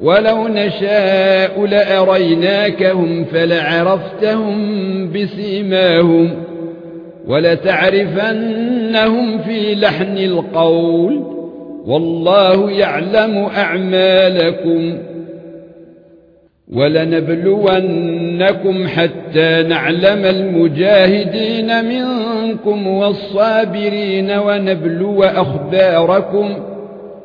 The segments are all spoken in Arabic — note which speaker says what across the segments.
Speaker 1: ولو نشاء لاريناكهم فلعرفتهم بسيماهم ولتعرفنهم في لحن القول والله يعلم اعمالكم ولنبلونكم حتى نعلم المجاهدين منكم والصابرين ونبلو اخباركم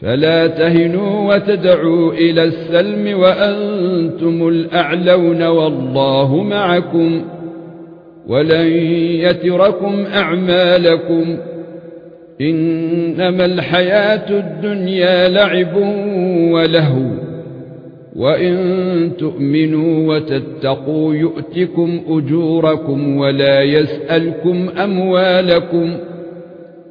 Speaker 1: فلا تهنوا وتدعوا إلى السلم وأنتم الأعلون والله معكم ولن يتركم أعمالكم إنما الحياة الدنيا لعب ولهو وإن تؤمنوا وتتقوا يؤتكم أجوركم ولا يسألكم أموالكم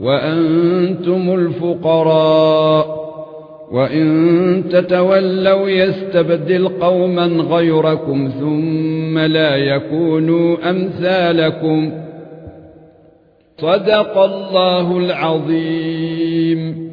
Speaker 1: وأنتم الفقراء. وإن تتولوا يستبدل قوما غيركم ثم لا يكونوا أمثالكم. صدق الله العظيم.